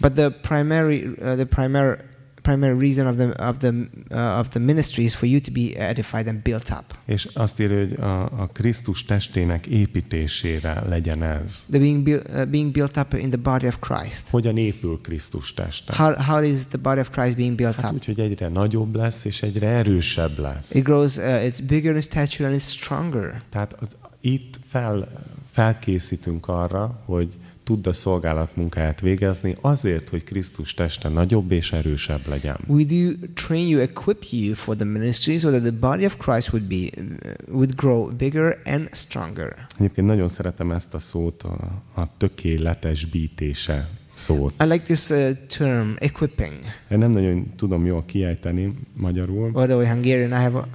But the primary, uh, the primary, primary reason of the of the uh, of the ministry is for you to be edified and built up. és azt írja, hogy a, a Krisztus testének építésére legyen ez. The being built, uh, being built up in the body of Christ. Hogyan épül Krisztus teste? How how is the body of Christ being built Hát up? úgy, hogy egyre nagyobb lesz, és egyre erősebb lesz. It grows. Uh, it's bigger in stature and it's stronger. Tehát az, itt fel, felkészítünk arra, hogy tudd a szolgálat munkáját végezni azért, hogy Krisztus teste nagyobb és erősebb legyen. We do train you, equip you for the ministry so that the body of Christ would be would grow bigger and stronger. Egyébként nagyon szeretem ezt a szót, a, a tökéletesbítése szót. I like this uh, term, equipping. Én nem nagyon tudom jól kiejteni magyarul. Although in Hungarian I have a,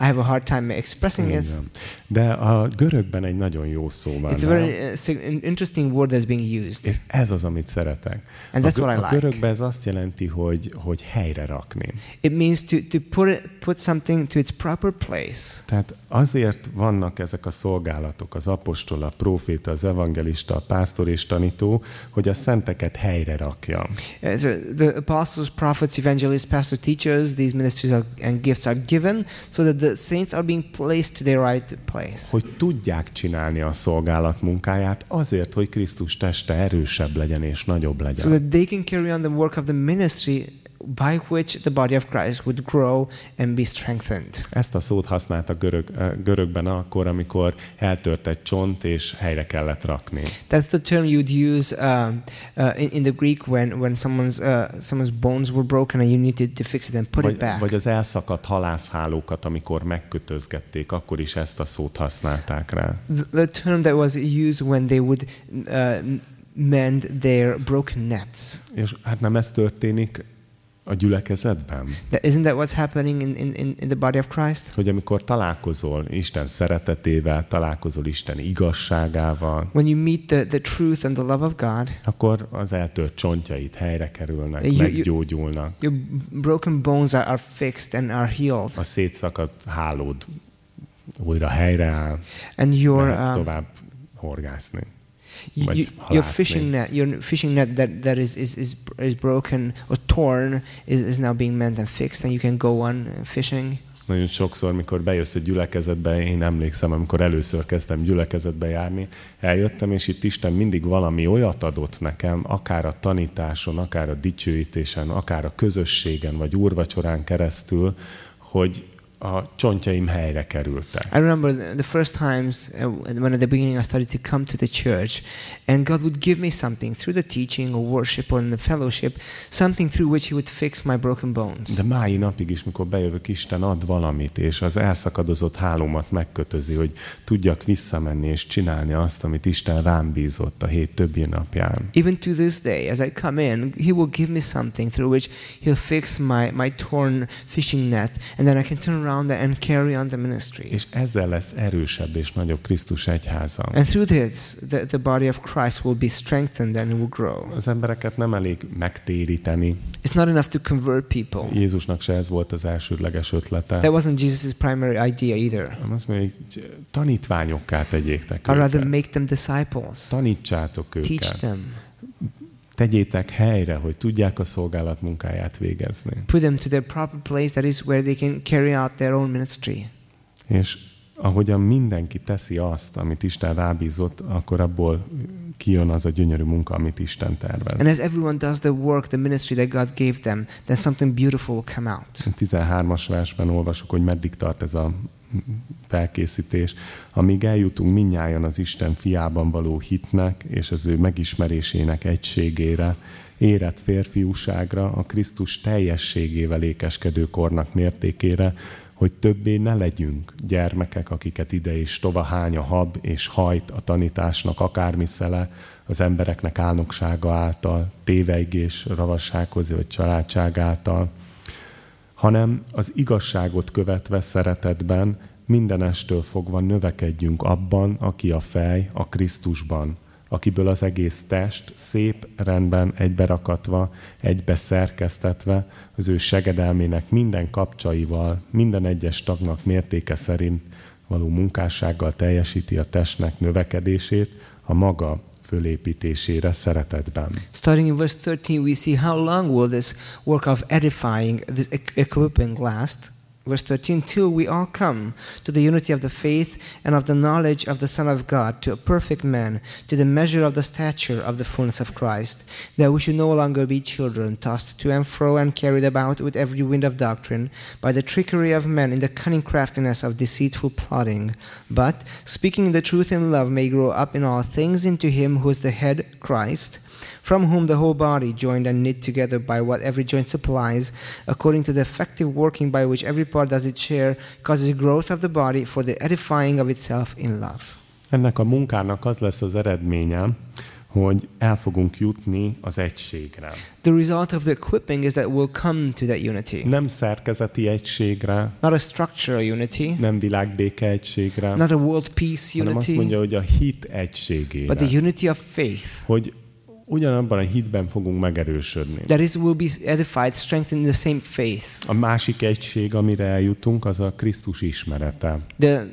I have a hard time expressing it. Igen. De a görögben egy nagyon jó szó van. It's a very uh, interesting word that's being used. És ez az, amit szeretek. And a, that's what I a like. görögben ez azt jelenti, hogy, hogy helyre rakni. It means to, to put, it, put something to its proper place. Tehát azért vannak ezek a szolgálatok, az apostol, a proféta, az evangelista, a pásztor és tanító, hogy a szenteket helyre rakja. Uh, so the apostles, prophets, evangelists, pastor, teachers, these ministries are, and gifts are given so that the saints are being placed to their right place. Hogy tudják csinálni a szolgálat munkáját azért, hogy Krisztus teste erősebb legyen és nagyobb legyen. So that they can carry on the work of the ministry by which the body of Christ would grow and be strengthened. Ezt a szót használta görög, eh, görögben akkor, amikor eltört egy csont, és helyre kellett rakni. That's the term you'd use um, uh, in, in the Greek when, when someone's, uh, someone's bones were broken and you needed to fix it and put it Vagy, back. vagy az elszakadt halászhálókat, amikor megkötözgették, akkor is ezt a szót használták rá. The, the term that was used when they would uh, mend their broken nets. És hát nem ez történik a gyülekezetben? That, isn't that what's happening in, in, in the body of Christ? Hogy amikor találkozol Isten szeretetével, találkozol Isten igazságával, When you meet the, the truth and the love of God, akkor az eltört csontjait helyre kerülnek, You- you- meggyógyulnak. your broken bones are, are fixed and are healed. A szétszakadt hálód újra helyreáll, And your, mehetsz um, tovább horgászni. You, vagy you, your fishing net, your fishing net that, that is, is, is, is broken or torn is, is now being mended and fixed and you can go on fishing. Nagyon sokszor, mikor bejössz egy gyülekezetbe, én emlékszem, amikor először kezdtem gyülekezetbe járni, eljöttem, és itt Isten mindig valami olyat adott nekem, akár a tanításon, akár a dicsőítésen, akár a közösségen, vagy úrvacsorán keresztül, hogy a csontjaim helyre kerültek. I remember the, first times uh, when at the beginning I started to come to the church, and God would give me something through the teaching or worship or in the fellowship, something through which He would fix my broken bones. De mai napig is, mikor bejövök, Isten ad valamit, és az elszakadozott hálómat megkötözi, hogy tudjak visszamenni és csinálni azt, amit Isten rám bízott a hét többi napján. Even to this day, as I come in, He will give me something through which He'll fix my, my torn fishing net, and then I can turn around and carry on the ministry. És ezzel lesz erősebb és nagyobb Krisztus egyháza. And through this, the, the body of Christ will be strengthened and will grow. Az embereket nem elég megtéríteni. It's not enough to convert people. Jézusnak se ez volt az elsődleges ötlete. That wasn't Jesus' primary idea either. hanem Azt mondja, hogy tanítványokká tegyétek I'd rather make them disciples, Tanítsátok teach őket. them, Tegyétek helyre, hogy tudják a szolgálat munkáját végezni. put them to their proper place, that is where they can carry out their own ministry. És ahogyan mindenki teszi azt, amit Isten rábízott, akkor abból kijön az a gyönyörű munka, amit Isten tervez. And as everyone does the work, the ministry that God gave them, then something beautiful will come out. A 13-as versben olvasjuk, hogy meddig tart ez a felkészítés, amíg eljutunk minnyáján az Isten fiában való hitnek és az ő megismerésének egységére, érett férfiúságra, a Krisztus teljességével ékeskedő kornak mértékére, hogy többé ne legyünk gyermekek, akiket ide és tova hány a hab és hajt a tanításnak akármi szele, az embereknek álnoksága által, téveigés, ravassághoz vagy családság által, hanem az igazságot követve szeretetben mindenestől fogva növekedjünk abban, aki a fej, a Krisztusban, akiből az egész test szép rendben egyberakatva, egybe szerkesztetve, az ő segedelmének minden kapcsaival, minden egyes tagnak mértéke szerint való munkássággal teljesíti a testnek növekedését a maga fölépítésére szeretetben. Starting in verse 13, we see how long will this work of edifying, this equ- equipping last? Verse 13, till we all come to the unity of the faith and of the knowledge of the Son of God, to a perfect man, to the measure of the stature of the fullness of Christ, that we should no longer be children, tossed to and fro and carried about with every wind of doctrine, by the trickery of men in the cunning craftiness of deceitful plotting, but, speaking the truth in love, may grow up in all things into him who is the head, Christ from whom the whole body, joined and knit together by what every joint supplies, according to the effective working by which every part does its share, causes growth of the body for the edifying of itself in love. Ennek a munkának az lesz az eredménye, hogy el fogunk jutni az egységre. The result of the equipping is that we'll come to that unity. Nem szerkezeti egységre, Not a structural unity, nem világbéke egységre, not a world peace unity. hanem azt mondja, hogy a hit egységére. but the unity of faith. Hogy ugyanabban a hitben fogunk megerősödni. That is, will be edified, strengthened in the same faith. A másik egység, amire eljutunk, az a Krisztus ismerete. The,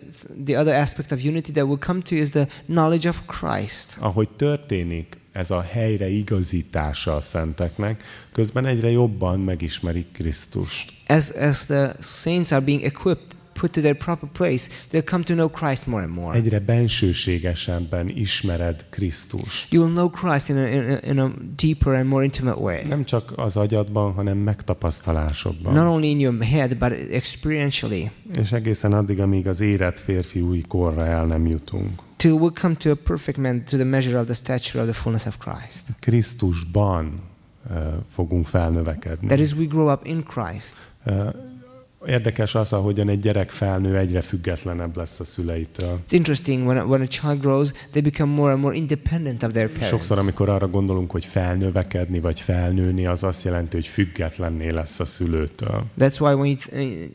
the other aspect of unity that we'll come to is the knowledge of Christ. Ahogy történik ez a helyre igazítása a szenteknek, közben egyre jobban megismerik Krisztust. As, as the saints are being equipped, put to their proper place, they'll come to know Christ more and more. Egyre bensőségesebben ismered Krisztust. You will know Christ in a, in a, in a deeper and more intimate way. Nem csak az agyadban, hanem megtapasztalásodban. Not only in your head, but experientially. És egészen addig, amíg az érett férfi új korra el nem jutunk. Till we come to a perfect man, to the measure of the stature of the fullness of Christ. Krisztusban uh, fogunk felnövekedni. That is, we grow up in Christ. Uh, Érdekes az, ahogyan egy gyerek felnő egyre függetlenebb lesz a szüleitől. It's interesting when when a child grows, they become more and more independent of their parents. Sokszor, amikor arra gondolunk, hogy felnövekedni vagy felnőni, az azt jelenti, hogy függetlenné lesz a szülőtől. That's why when you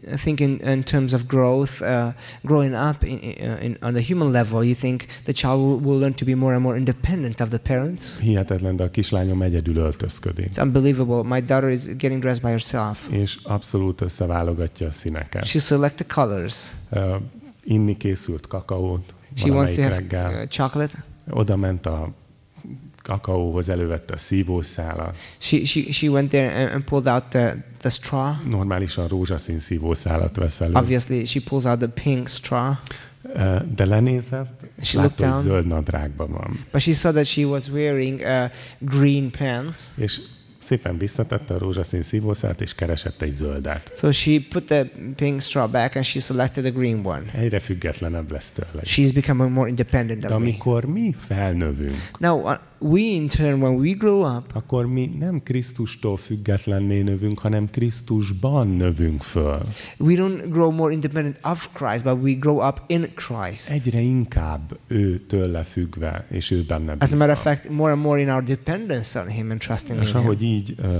uh, think in, in terms of growth, uh, growing up in, in, on the human level, you think the child will, will learn to be more and more independent of the parents. Hihetetlen, de a kislányom egyedül öltözködik. It's unbelievable. My daughter is getting dressed by herself. És abszolút összeválogatja a színeket. She select the colors. Uh, inni készült kakaót She wants to have reggel. uh, chocolate. Oda ment a kakaóhoz, elővette a szívószálat. She, she, she went there and, pulled out the, the straw. Normálisan rózsaszín szívószálat vesz elő. Obviously, she pulls out the pink straw. Uh, De lenézett, és She látta, hogy down. zöld nadrágban van. But she saw that she was wearing uh, green pants. És szépen visszatette a rózsaszín szívószát, és keresett egy zöldet. So she put the pink straw back and she selected the green one. Egyre függetlenebb lesz tőle. She's becoming more independent De amikor mi felnövünk, Now, uh, we in turn, when we grow up, akkor mi nem Krisztustól függetlenné növünk, hanem Krisztusban növünk föl. we don't grow more independent of Christ, but we grow up in Christ. Egyre inkább ő tőle függve, és ő benne As a matter of bízva. fact, more and more in our dependence on Him and trusting És in Him. ahogy így ö,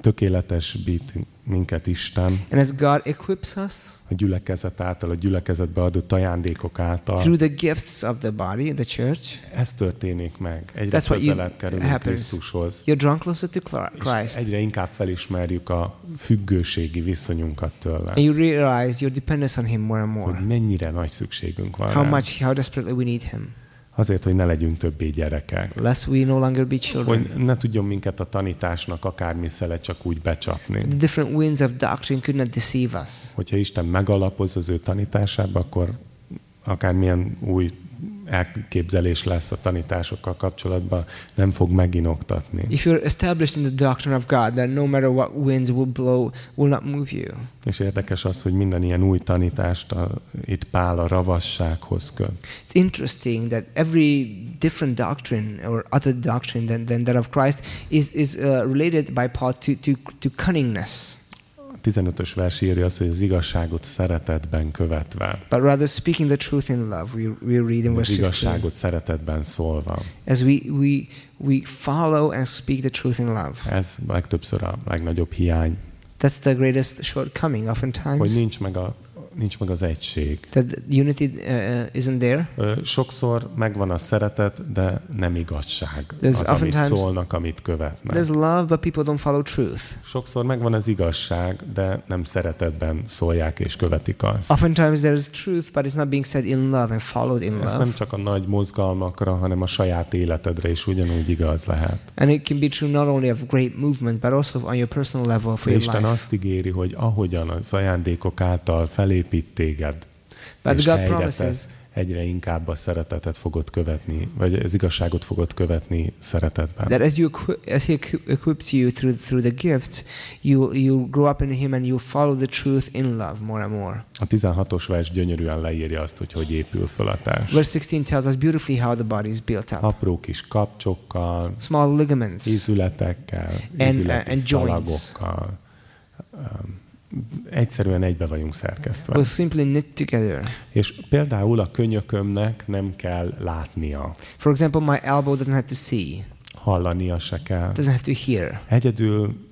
tökéletesít minket Isten, And as God equips us a gyülekezet által, a gyülekezetbe adott ajándékok által, through the gifts of the body, the church, ez történik meg. Egyre That's közelebb kerülünk. Krisztushoz. you're drawn closer to Cla- És Christ. egyre inkább felismerjük a függőségi viszonyunkat tőle. And you realize your dependence on Him more and more. Hogy mennyire nagy szükségünk van How rá. much, how desperately we need Him. Azért, hogy ne legyünk többé gyerekek. Lest we no longer be children. Hogy ne tudjon minket a tanításnak akármi szele csak úgy becsapni. The different winds of doctrine could not deceive us. Hogyha Isten megalapoz az ő tanításába, akkor akármilyen új elképzelés lesz a tanításokkal kapcsolatban, nem fog meginoktatni. If you're established in the doctrine of God, then no matter what winds will blow, will not move you. És érdekes az, hogy minden ilyen új tanítást a, itt Pál a ravassághoz köt. It's interesting that every different doctrine or other doctrine than, than that of Christ is, is uh, related by Paul to, to, to cunningness. A 15-ös vers írja azt, hogy az igazságot szeretetben követve. But rather speaking the truth in love, we, we read in Az verse 15. igazságot szeretetben szólva. As we, we, we follow and speak the truth in love. Ez legtöbbször a legnagyobb hiány, That's the greatest shortcoming hogy oftentimes. nincs meg a, nincs meg az egység. that unity uh, uh, isn't there. Sokszor megvan a szeretet, de nem igazság There's az, amit szólnak, amit követnek. There's love, but people don't follow truth. Sokszor megvan az igazság, de nem szeretetben szólják és követik azt. Oftentimes there is truth, but it's not being said in love and followed in Ez love. nem csak a nagy mozgalmakra, hanem a saját életedre is ugyanúgy igaz lehet. And it can be true not only of great movement, but also on your personal level for De your Isten life. azt ígéri, hogy ahogyan az ajándékok által felépít téged, But és God helyre promises tesz, egyre inkább a szeretetet fogod követni, vagy az igazságot fogod követni szeretetben. that as you as He equi- equips you through through the gifts, you you grow up in Him and you follow the truth in love more and more. A 16-os vers gyönyörűen leírja azt, hogy hogy épül föl a társ. Verse 16 tells us beautifully how the body is built up. Apró kis kapcsokkal, Small ligaments. ízületekkel, And, ízületi uh, and joints. szalagokkal. Um, egyszerűen egybe vagyunk szerkesztve. We're simply knit together. És például a könyökömnek nem kell látnia, For example, my elbow doesn't have to see, hallania se kell. doesn't have to hear. Egyedül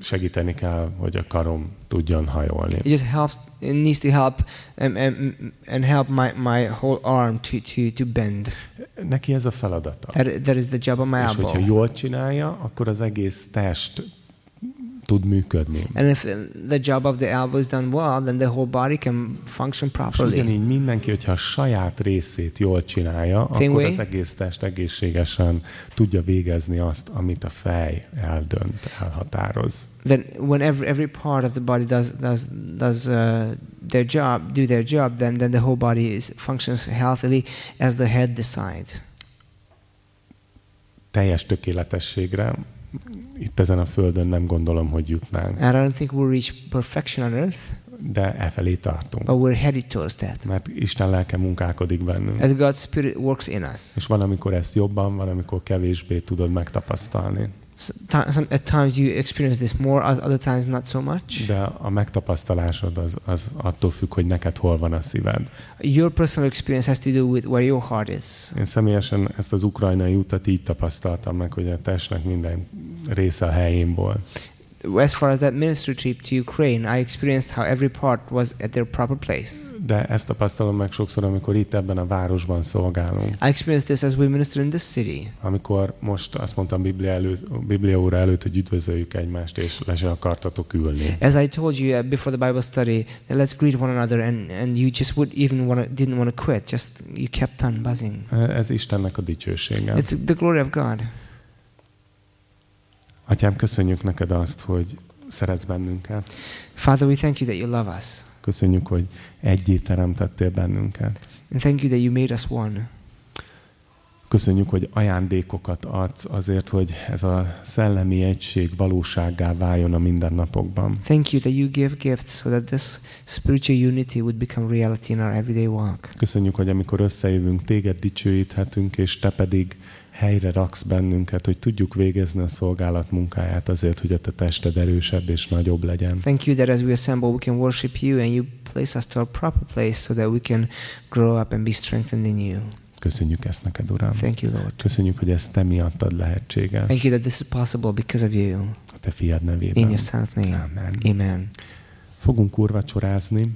segíteni kell, hogy a karom tudjon hajolni. It just helps. It needs to help and, and, and help my, my whole arm to, to, to bend. Neki ez a feladata. That, that is the job of my És hogyha elbow. jól csinálja, akkor az egész test tud működni. And if the job of the elbow is done well, then the whole body can function És properly. ugyanígy mindenki, hogyha a saját részét jól csinálja, Same akkor way. az egész test egészségesen tudja végezni azt, amit a fej eldönt, elhatároz. Then when every, every part of the body does does does uh, their job, do their job, then then the whole body is functions healthily as the head decides. Teljes tökéletességre itt ezen a földön nem gondolom, hogy jutnánk, I don't think we'll reach perfection on earth, de e felé tartunk. but we're headed towards that. Mert Isten lelke munkálkodik bennünk. As God's Spirit works in us. És van, amikor ezt jobban, van, amikor kevésbé tudod megtapasztalni. S- ti- some, at times you experience this more, oth- other times not so much. De a megtapasztalásod az, az attól függ, hogy neked hol van a szíved. Your personal experience has to do with where your heart is. Én személyesen ezt az ukrajnai utat így tapasztaltam meg, hogy a testnek minden része a helyénból. As far as that ministry trip to Ukraine, I experienced how every part was at their proper place. De ezt tapasztalom meg sokszor, amikor itt ebben a városban szolgálunk. I experienced this as we minister in this city. Amikor most azt mondtam Biblia, előtt, Biblia óra előtt, hogy üdvözöljük egymást, és le se akartatok ülni. As I told you uh, before the Bible study, let's greet one another, and, and you just would even want to, didn't want to quit. Just you kept on buzzing. Ez Istennek a dicsősége. It's the glory of God. Atyám, köszönjük neked azt, hogy szeretsz bennünket. Father, we thank you that you love us, Köszönjük, hogy egyé teremtettél bennünket. and thank you that you made us one. Köszönjük, hogy ajándékokat adsz azért, hogy ez a szellemi egység valósággá váljon a mindennapokban. Thank you that you give gifts so that this spiritual unity would become reality in our everyday walk. Köszönjük, hogy amikor összejövünk, téged dicsőíthetünk, és te pedig helyre raksz bennünket, hogy tudjuk végezni a szolgálat munkáját azért, hogy a te tested erősebb és nagyobb legyen. Thank you that as we assemble, we can worship you, and you place us to a proper place so that we can grow up and be strengthened in you. Köszönjük ezt neked, Uram. Thank you, Lord. Köszönjük, hogy ez te miattad lehetséges. Thank you that this is possible because of you. A te fiad In nevében. your son's name. Amen. Amen. Fogunk úrvacsorázni.